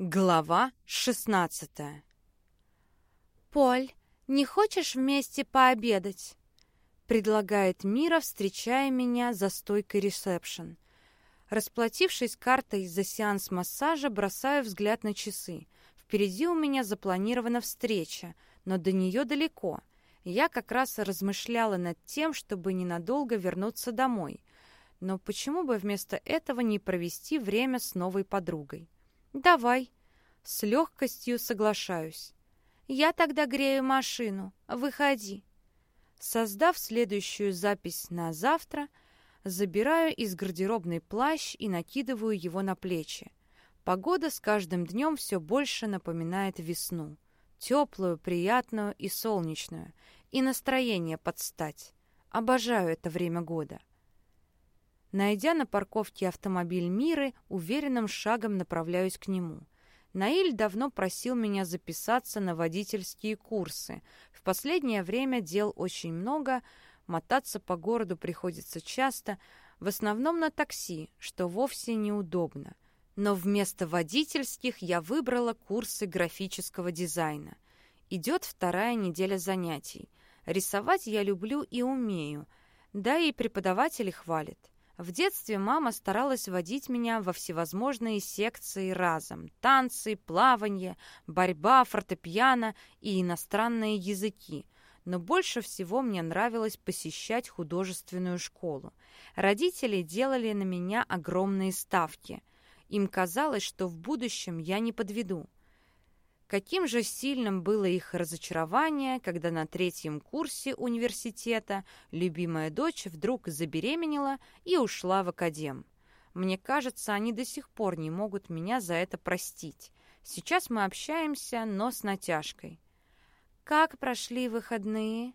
Глава шестнадцатая «Поль, не хочешь вместе пообедать?» предлагает Мира, встречая меня за стойкой ресепшн. Расплатившись картой за сеанс массажа, бросаю взгляд на часы. Впереди у меня запланирована встреча, но до нее далеко. Я как раз размышляла над тем, чтобы ненадолго вернуться домой. Но почему бы вместо этого не провести время с новой подругой? «Давай». С легкостью соглашаюсь. «Я тогда грею машину. Выходи». Создав следующую запись на завтра, забираю из гардеробной плащ и накидываю его на плечи. Погода с каждым днем все больше напоминает весну. Теплую, приятную и солнечную. И настроение подстать. Обожаю это время года. Найдя на парковке автомобиль Миры, уверенным шагом направляюсь к нему. Наиль давно просил меня записаться на водительские курсы. В последнее время дел очень много, мотаться по городу приходится часто, в основном на такси, что вовсе неудобно. Но вместо водительских я выбрала курсы графического дизайна. Идет вторая неделя занятий. Рисовать я люблю и умею, да и преподаватели хвалят. В детстве мама старалась водить меня во всевозможные секции разом. Танцы, плавание, борьба, фортепиано и иностранные языки. Но больше всего мне нравилось посещать художественную школу. Родители делали на меня огромные ставки. Им казалось, что в будущем я не подведу. Каким же сильным было их разочарование, когда на третьем курсе университета любимая дочь вдруг забеременела и ушла в академ. Мне кажется, они до сих пор не могут меня за это простить. Сейчас мы общаемся, но с натяжкой. «Как прошли выходные?»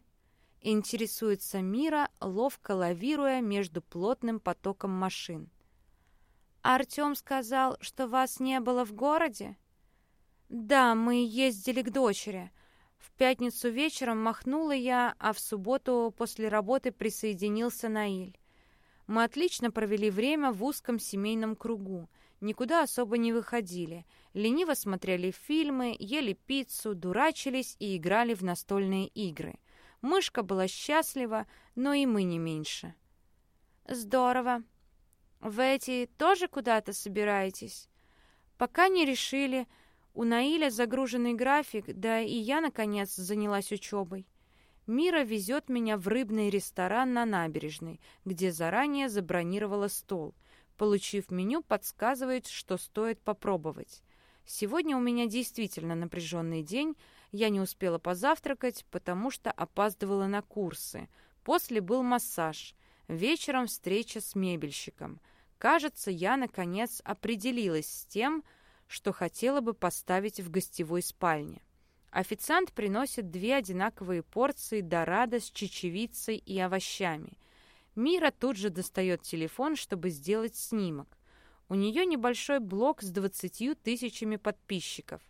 Интересуется Мира, ловко лавируя между плотным потоком машин. «Артем сказал, что вас не было в городе?» «Да, мы ездили к дочери. В пятницу вечером махнула я, а в субботу после работы присоединился Наиль. Мы отлично провели время в узком семейном кругу, никуда особо не выходили, лениво смотрели фильмы, ели пиццу, дурачились и играли в настольные игры. Мышка была счастлива, но и мы не меньше. «Здорово. Вы эти тоже куда-то собираетесь?» «Пока не решили», у Наиля загруженный график, да и я, наконец, занялась учебой. Мира везет меня в рыбный ресторан на набережной, где заранее забронировала стол. Получив меню, подсказывает, что стоит попробовать. Сегодня у меня действительно напряженный день. Я не успела позавтракать, потому что опаздывала на курсы. После был массаж. Вечером встреча с мебельщиком. Кажется, я, наконец, определилась с тем, что хотела бы поставить в гостевой спальне. Официант приносит две одинаковые порции дорадо с чечевицей и овощами. Мира тут же достает телефон, чтобы сделать снимок. У нее небольшой блог с 20 тысячами подписчиков.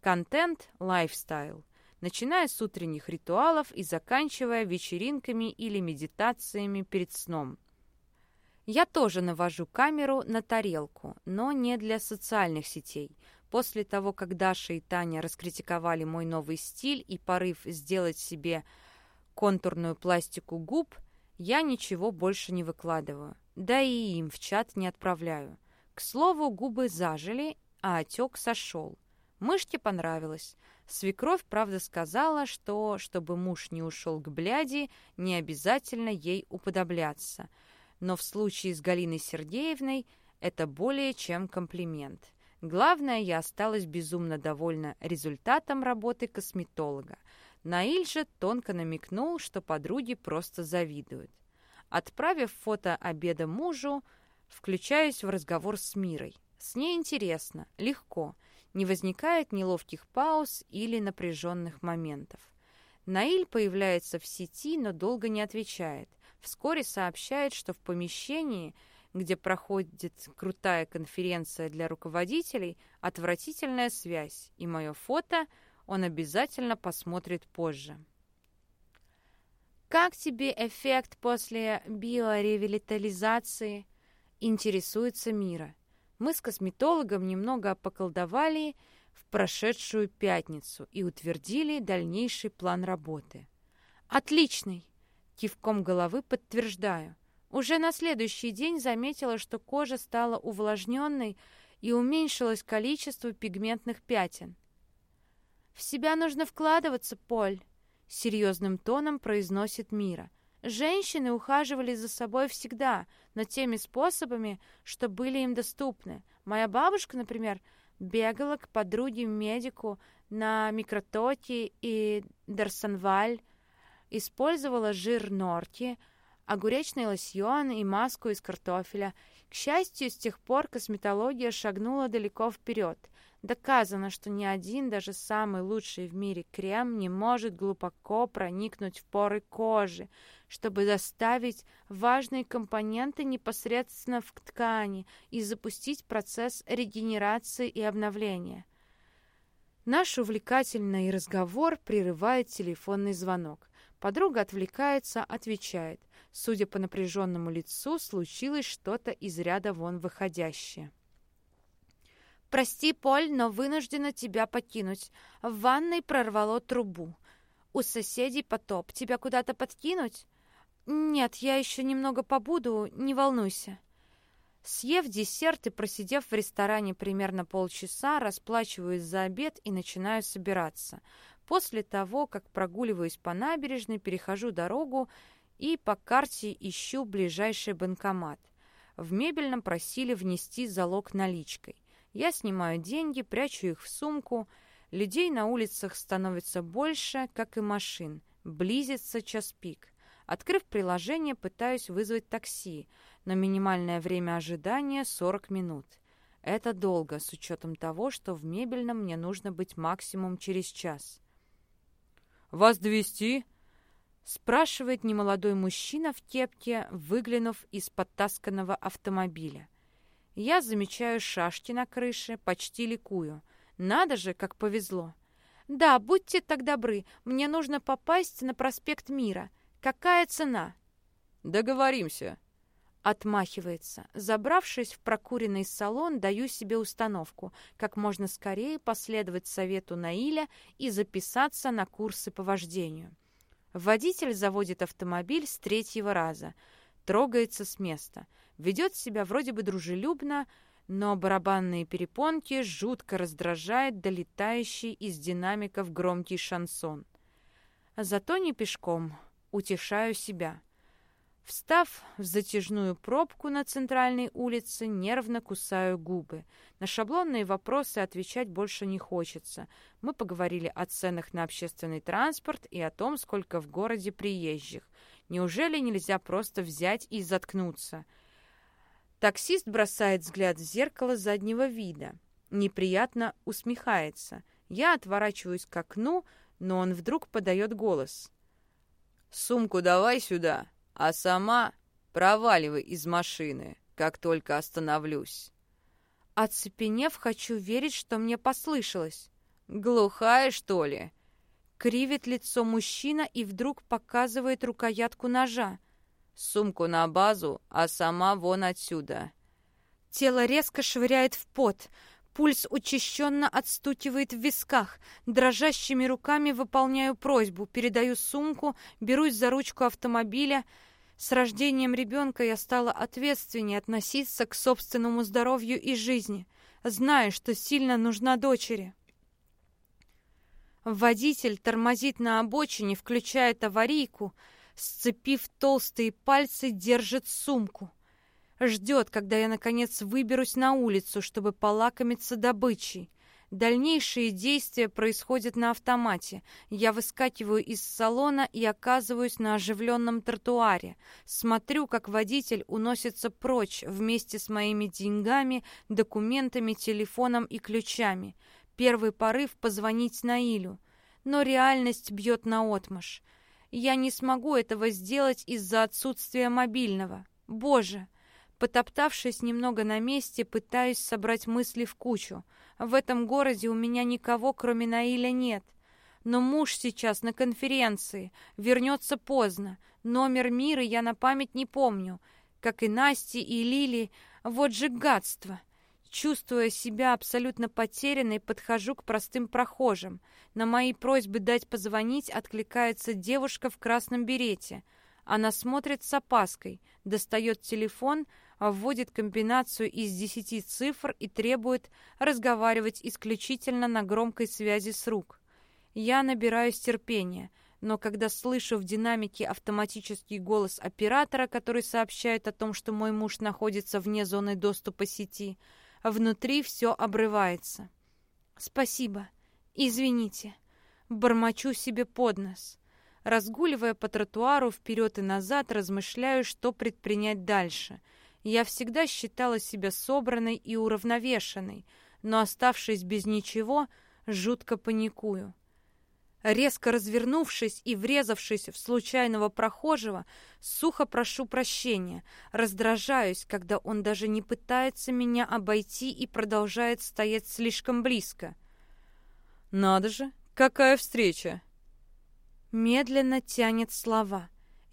Контент – лайфстайл. Начиная с утренних ритуалов и заканчивая вечеринками или медитациями перед сном – я тоже навожу камеру на тарелку, но не для социальных сетей. После того, как Даша и Таня раскритиковали мой новый стиль и порыв сделать себе контурную пластику губ, я ничего больше не выкладываю. Да и им в чат не отправляю. К слову, губы зажили, а отек сошел. Мышке понравилось. Свекровь, правда, сказала, что, чтобы муж не ушел к бляди, не обязательно ей уподобляться – но в случае с Галиной Сергеевной это более чем комплимент. Главное, я осталась безумно довольна результатом работы косметолога. Наиль же тонко намекнул, что подруги просто завидуют. Отправив фото обеда мужу, включаюсь в разговор с Мирой. С ней интересно, легко, не возникает неловких пауз или напряженных моментов. Наиль появляется в сети, но долго не отвечает вскоре сообщает, что в помещении, где проходит крутая конференция для руководителей, отвратительная связь, и мое фото он обязательно посмотрит позже. «Как тебе эффект после биоревитализации?» Интересуется Мира. Мы с косметологом немного поколдовали в прошедшую пятницу и утвердили дальнейший план работы. «Отличный!» — кивком головы подтверждаю. Уже на следующий день заметила, что кожа стала увлажненной и уменьшилось количество пигментных пятен. «В себя нужно вкладываться, Поль», — серьезным тоном произносит Мира. «Женщины ухаживали за собой всегда, но теми способами, что были им доступны. Моя бабушка, например, бегала к подруге-медику на микротоке и дарсонваль, использовала жир норки, огуречный лосьон и маску из картофеля. К счастью, с тех пор косметология шагнула далеко вперед. Доказано, что ни один, даже самый лучший в мире крем не может глубоко проникнуть в поры кожи, чтобы доставить важные компоненты непосредственно в ткани и запустить процесс регенерации и обновления. Наш увлекательный разговор прерывает телефонный звонок. Подруга отвлекается, отвечает. Судя по напряженному лицу, случилось что-то из ряда вон выходящее. «Прости, Поль, но вынуждена тебя покинуть. В ванной прорвало трубу. У соседей потоп. Тебя куда-то подкинуть?» «Нет, я еще немного побуду, не волнуйся». Съев десерт и просидев в ресторане примерно полчаса, расплачиваюсь за обед и начинаю собираться. После того, как прогуливаюсь по набережной, перехожу дорогу и по карте ищу ближайший банкомат. В мебельном просили внести залог наличкой. Я снимаю деньги, прячу их в сумку. Людей на улицах становится больше, как и машин. Близится час пик. Открыв приложение, пытаюсь вызвать такси, но минимальное время ожидания — 40 минут. Это долго, с учетом того, что в мебельном мне нужно быть максимум через час. «Вас довести? спрашивает немолодой мужчина в кепке, выглянув из подтасканного автомобиля. Я замечаю шашки на крыше, почти ликую. Надо же, как повезло. «Да, будьте так добры, мне нужно попасть на проспект Мира. Какая цена?» «Договоримся», Отмахивается. Забравшись в прокуренный салон, даю себе установку, как можно скорее последовать совету Наиля и записаться на курсы по вождению. Водитель заводит автомобиль с третьего раза, трогается с места — Ведет себя вроде бы дружелюбно, но барабанные перепонки жутко раздражает долетающий из динамиков громкий шансон. Зато не пешком, утешаю себя. Встав в затяжную пробку на центральной улице, нервно кусаю губы. На шаблонные вопросы отвечать больше не хочется. Мы поговорили о ценах на общественный транспорт и о том, сколько в городе приезжих. Неужели нельзя просто взять и заткнуться? Таксист бросает взгляд в зеркало заднего вида. Неприятно усмехается. Я отворачиваюсь к окну, но он вдруг подает голос. «Сумку давай сюда, а сама проваливай из машины, как только остановлюсь». Оцепенев, хочу верить, что мне послышалось. «Глухая, что ли?» Кривит лицо мужчина и вдруг показывает рукоятку ножа сумку на базу, а сама вон отсюда». Тело резко швыряет в пот. Пульс учащенно отстукивает в висках. Дрожащими руками выполняю просьбу, передаю сумку, берусь за ручку автомобиля. С рождением ребенка я стала ответственнее относиться к собственному здоровью и жизни, зная, что сильно нужна дочери. Водитель тормозит на обочине, включает аварийку — сцепив толстые пальцы, держит сумку. Ждет, когда я, наконец, выберусь на улицу, чтобы полакомиться добычей. Дальнейшие действия происходят на автомате. Я выскакиваю из салона и оказываюсь на оживленном тротуаре. Смотрю, как водитель уносится прочь вместе с моими деньгами, документами, телефоном и ключами. Первый порыв — позвонить Наилю. Но реальность бьет наотмашь. Я не смогу этого сделать из-за отсутствия мобильного. Боже! Потоптавшись немного на месте, пытаюсь собрать мысли в кучу. В этом городе у меня никого, кроме Наиля, нет. Но муж сейчас на конференции, вернется поздно. Номер мира я на память не помню, как и Насти и Лили. Вот же гадство! Чувствуя себя абсолютно потерянной, подхожу к простым прохожим. На мои просьбы дать позвонить откликается девушка в красном берете. Она смотрит с опаской, достает телефон, вводит комбинацию из десяти цифр и требует разговаривать исключительно на громкой связи с рук. Я набираюсь терпения, но когда слышу в динамике автоматический голос оператора, который сообщает о том, что мой муж находится вне зоны доступа сети, внутри все обрывается. «Спасибо. Извините». Бормочу себе под нос. Разгуливая по тротуару вперед и назад, размышляю, что предпринять дальше. Я всегда считала себя собранной и уравновешенной, но, оставшись без ничего, жутко паникую. Резко развернувшись и врезавшись в случайного прохожего, сухо прошу прощения, раздражаюсь, когда он даже не пытается меня обойти и продолжает стоять слишком близко. «Надо же, какая встреча!» Медленно тянет слова.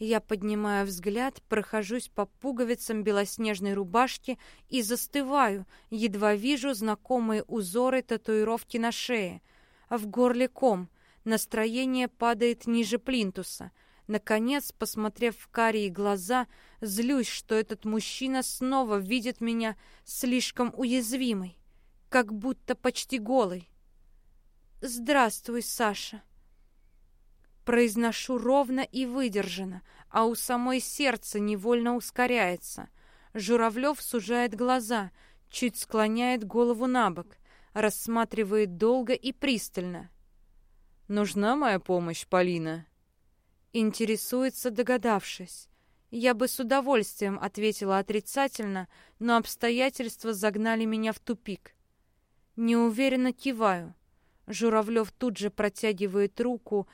Я поднимаю взгляд, прохожусь по пуговицам белоснежной рубашки и застываю, едва вижу знакомые узоры татуировки на шее. В горле ком — Настроение падает ниже плинтуса. Наконец, посмотрев в карие глаза, злюсь, что этот мужчина снова видит меня слишком уязвимой, как будто почти голой. «Здравствуй, Саша!» Произношу ровно и выдержанно, а у самой сердце невольно ускоряется. Журавлев сужает глаза, чуть склоняет голову на бок, рассматривает долго и пристально. Нужна моя помощь, Полина?» Интересуется, догадавшись. Я бы с удовольствием ответила отрицательно, но обстоятельства загнали меня в тупик. Неуверенно киваю. Журавлев тут же протягивает руку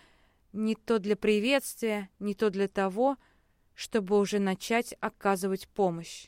не то для приветствия, не то для того, чтобы уже начать оказывать помощь.